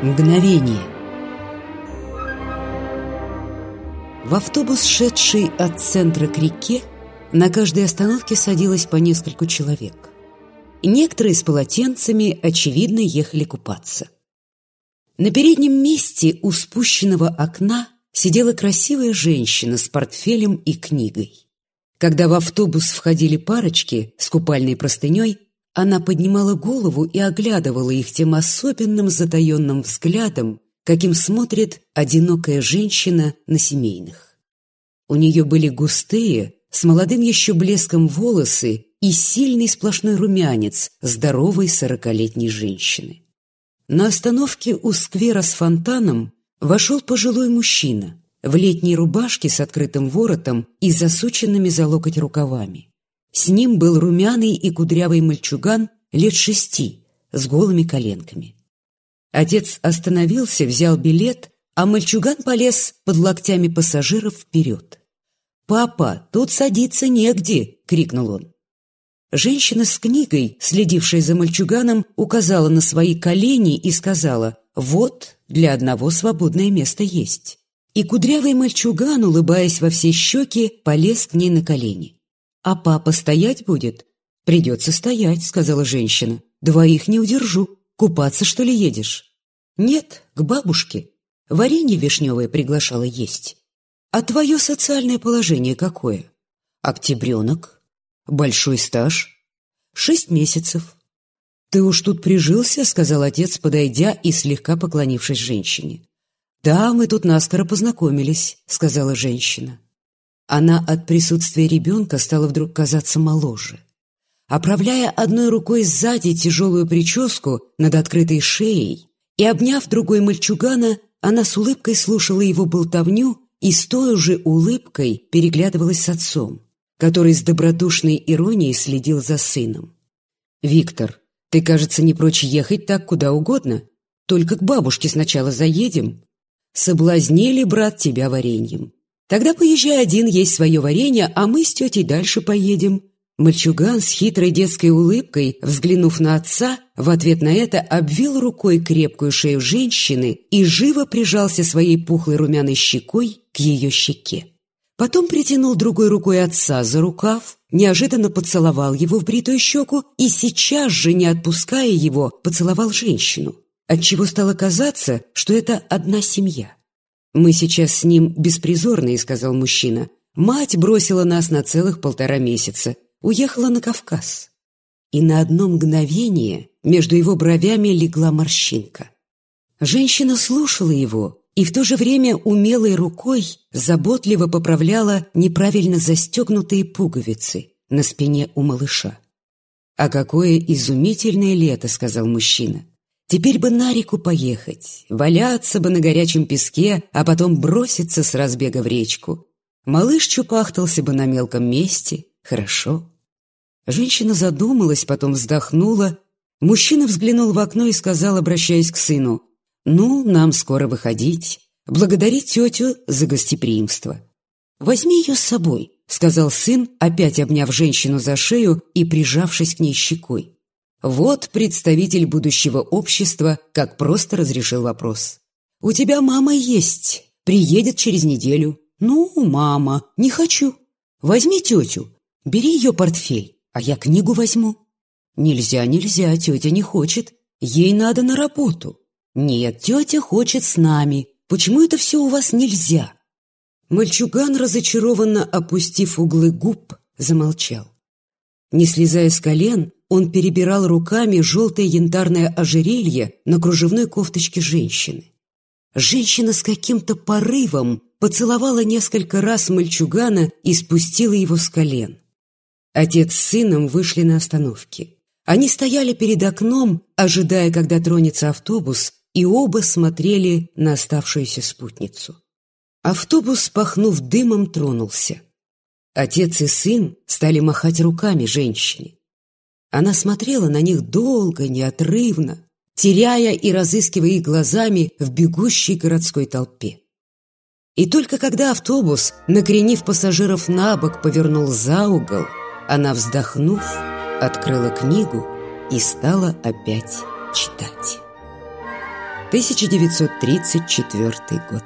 Мгновение В автобус, шедший от центра к реке, на каждой остановке садилось по нескольку человек. Некоторые с полотенцами, очевидно, ехали купаться. На переднем месте у спущенного окна сидела красивая женщина с портфелем и книгой. Когда в автобус входили парочки с купальной простыней, она поднимала голову и оглядывала их тем особенным затаенным взглядом, каким смотрит одинокая женщина на семейных. У нее были густые, с молодым еще блеском волосы и сильный сплошной румянец здоровой сорокалетней женщины. На остановке у сквера с фонтаном вошел пожилой мужчина в летней рубашке с открытым воротом и засученными за локоть рукавами. С ним был румяный и кудрявый мальчуган лет шести с голыми коленками. Отец остановился, взял билет, а мальчуган полез под локтями пассажиров вперед. «Папа, тут садиться негде!» — крикнул он. Женщина с книгой, следившая за мальчуганом, указала на свои колени и сказала «Вот, для одного свободное место есть». И кудрявый мальчуган, улыбаясь во все щеки, полез к ней на колени. «А папа стоять будет?» «Придется стоять», — сказала женщина. «Двоих не удержу. Купаться, что ли, едешь?» «Нет, к бабушке. Варенье вишневое приглашала есть». «А твое социальное положение какое?» «Октябренок. Большой стаж. Шесть месяцев». «Ты уж тут прижился», — сказал отец, подойдя и слегка поклонившись женщине. «Да, мы тут наскоро познакомились», — сказала женщина. Она от присутствия ребенка стала вдруг казаться моложе. Оправляя одной рукой сзади тяжелую прическу над открытой шеей и обняв другой мальчугана, она с улыбкой слушала его болтовню и с той же улыбкой переглядывалась с отцом, который с добродушной иронией следил за сыном. «Виктор, ты, кажется, не прочь ехать так куда угодно. Только к бабушке сначала заедем. Соблазнили, брат, тебя вареньем. Тогда поезжай один есть свое варенье, а мы с тетей дальше поедем. Мальчуган с хитрой детской улыбкой, взглянув на отца, в ответ на это обвил рукой крепкую шею женщины и живо прижался своей пухлой румяной щекой к ее щеке. Потом притянул другой рукой отца за рукав, неожиданно поцеловал его в бритую щеку и сейчас же, не отпуская его, поцеловал женщину, отчего стало казаться, что это одна семья. «Мы сейчас с ним беспризорные», — сказал мужчина. «Мать бросила нас на целых полтора месяца уехала на Кавказ. И на одно мгновение между его бровями легла морщинка. Женщина слушала его и в то же время умелой рукой заботливо поправляла неправильно застегнутые пуговицы на спине у малыша. «А какое изумительное лето!» — сказал мужчина. «Теперь бы на реку поехать, валяться бы на горячем песке, а потом броситься с разбега в речку. Малыш чупахтался бы на мелком месте, Хорошо. Женщина задумалась, потом вздохнула. Мужчина взглянул в окно и сказал, обращаясь к сыну, «Ну, нам скоро выходить. Благодари тетю за гостеприимство». «Возьми ее с собой», — сказал сын, опять обняв женщину за шею и прижавшись к ней щекой. Вот представитель будущего общества как просто разрешил вопрос. «У тебя мама есть, приедет через неделю». «Ну, мама, не хочу. Возьми тетю, Бери ее портфель, а я книгу возьму». «Нельзя, нельзя, тетя не хочет. Ей надо на работу». «Нет, тетя хочет с нами. Почему это все у вас нельзя?» Мальчуган, разочарованно опустив углы губ, замолчал. Не слезая с колен, он перебирал руками желтое янтарное ожерелье на кружевной кофточке женщины. Женщина с каким-то порывом поцеловала несколько раз мальчугана и спустила его с колен. Отец с сыном вышли на остановке. Они стояли перед окном, ожидая, когда тронется автобус, и оба смотрели на оставшуюся спутницу. Автобус, пахнув дымом, тронулся. Отец и сын стали махать руками женщине. Она смотрела на них долго, неотрывно, теряя и разыскивая их глазами в бегущей городской толпе. И только когда автобус, накренив пассажиров на бок, повернул за угол, она, вздохнув, открыла книгу и стала опять читать. 1934 год.